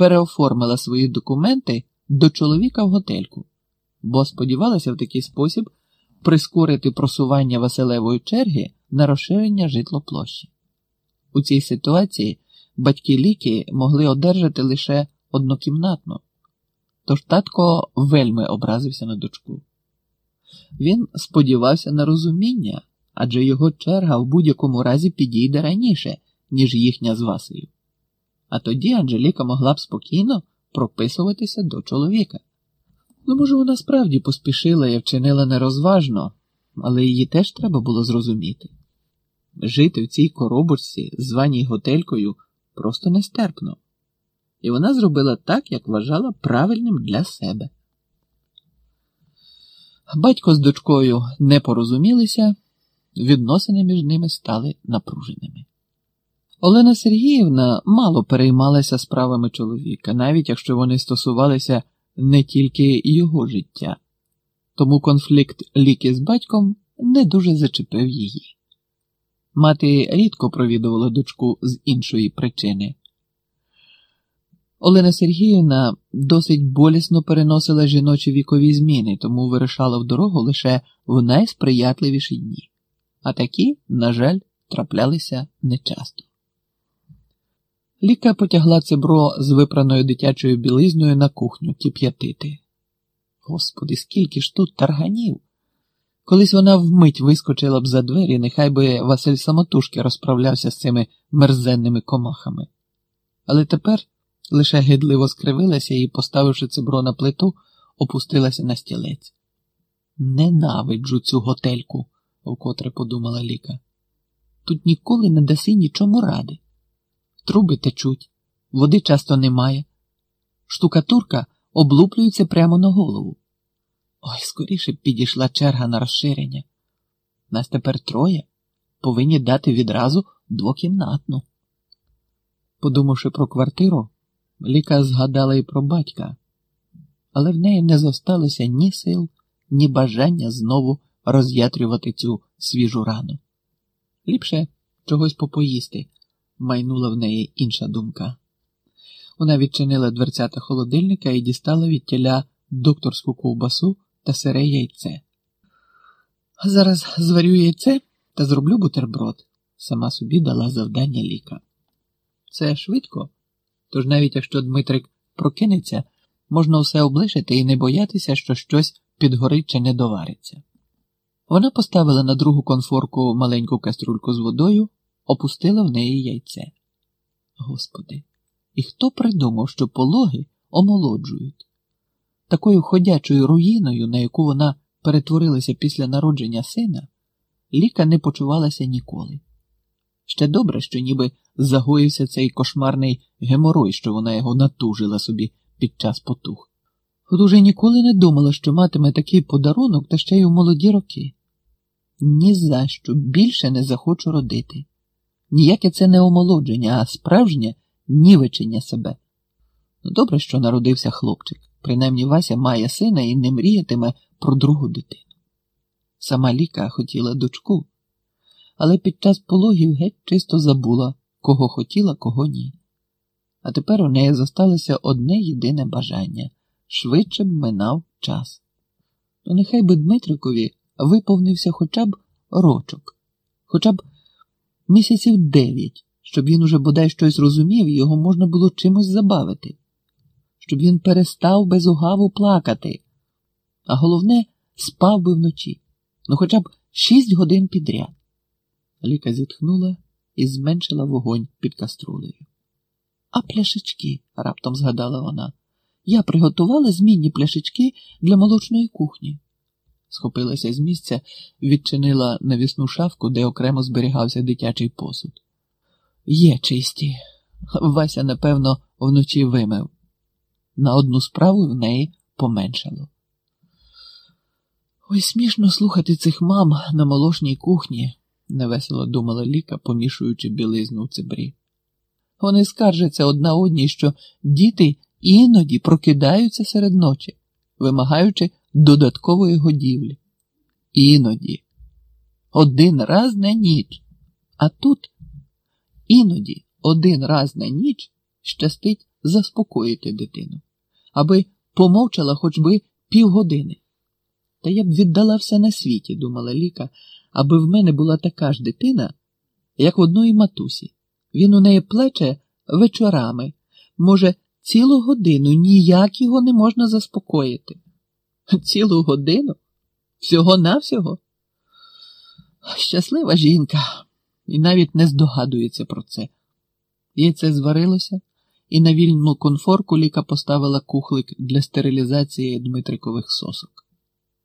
переоформила свої документи до чоловіка в готельку, бо сподівалася в такий спосіб прискорити просування Василевої черги на розширення житлоплощі. У цій ситуації батьки ліки могли одержати лише однокімнатну, тож татко вельми образився на дочку. Він сподівався на розуміння, адже його черга в будь-якому разі підійде раніше, ніж їхня з Васею. А тоді Анжеліка могла б спокійно прописуватися до чоловіка. Ну, може, вона справді поспішила і вчинила нерозважно, але її теж треба було зрозуміти. Жити в цій коробочці, званій готелькою, просто нестерпно, і вона зробила так, як вважала правильним для себе. Батько з дочкою не порозумілися, відносини між ними стали напруженими. Олена Сергіївна мало переймалася справами чоловіка, навіть якщо вони стосувалися не тільки його життя, тому конфлікт ліки з батьком не дуже зачепив її. Мати рідко провідувала дочку з іншої причини. Олена Сергіївна досить болісно переносила жіночі вікові зміни, тому вирішала в дорогу лише в найсприятливіші дні, а такі, на жаль, траплялися нечасто. Ліка потягла цебро з випраною дитячою білизною на кухню кип'ятити. Господи, скільки ж тут тарганів! Колись вона вмить вискочила б за двері, нехай би Василь самотужки розправлявся з цими мерзенними комахами. Але тепер лише гидливо скривилася і, поставивши цебро на плиту, опустилася на стілець. Ненавиджу цю готельку, вкотре подумала Ліка. Тут ніколи не даси нічому ради. Труби течуть, води часто немає. Штукатурка облуплюється прямо на голову. Ой, скоріше б підійшла черга на розширення. Нас тепер троє повинні дати відразу двокімнатну. Подумавши про квартиру, Ліка згадала і про батька, але в неї не зосталося ні сил, ні бажання знову роз'ятрювати цю свіжу рану. Ліпше чогось попоїсти, майнула в неї інша думка. Вона відчинила дверцята холодильника і дістала від тіля докторську ковбасу та сире яйце. Зараз зварю яйце та зроблю бутерброд, сама собі дала завдання ліка. Це швидко, тож навіть якщо Дмитрик прокинеться, можна все облишити і не боятися, що щось підгорить чи не довариться. Вона поставила на другу конфорку маленьку каструльку з водою, опустила в неї яйце. Господи, і хто придумав, що пологи омолоджують? Такою ходячою руїною, на яку вона перетворилася після народження сина, Ліка не почувалася ніколи. Ще добре, що ніби загоївся цей кошмарний геморой, що вона його натужила собі під час потух. От уже ніколи не думала, що матиме такий подарунок та ще й у молоді роки. Ні за що більше не захочу родити. Ніяке це не омолодження, а справжнє нівечення себе. Ну, добре, що народився хлопчик. Принаймні Вася має сина і не мріятиме про другу дитину. Сама Ліка хотіла дочку, але під час пологів геть чисто забула, кого хотіла, кого ні. А тепер у неї зосталося одне єдине бажання швидше б минав час. Ну, нехай би Дмитрикові виповнився хоча б рочок, хоча б місяців дев'ять, щоб він уже бодай щось розумів і його можна було чимось забавити щоб він перестав без угаву плакати, а головне, спав би вночі, ну хоча б шість годин підряд. Ліка зітхнула і зменшила вогонь під каструлею. А пляшечки, раптом згадала вона, я приготувала змінні пляшечки для молочної кухні. Схопилася з місця, відчинила навісну шафку, де окремо зберігався дитячий посуд. Є чисті. Вася, напевно, вночі вимив на одну справу в неї поменшало. Ой, смішно слухати цих мам на молочній кухні, невесело думала Ліка, помішуючи білизну у цибрі. Вони скаржаться одна одній, що діти іноді прокидаються серед ночі, вимагаючи додаткової годівлі. Іноді, один раз на ніч, а тут іноді один раз на ніч щастить заспокоїти дитину, аби помовчала хоч би півгодини. Та я б віддала все на світі, думала Ліка, аби в мене була така ж дитина, як в одної матусі. Він у неї плече вечорами, може, цілу годину ніяк його не можна заспокоїти. Цілу годину? Всього-навсього? Щаслива жінка і навіть не здогадується про це. Яйце зварилося, і на вільну конфорку Ліка поставила кухлик для стерилізації Дмитрикових сосок.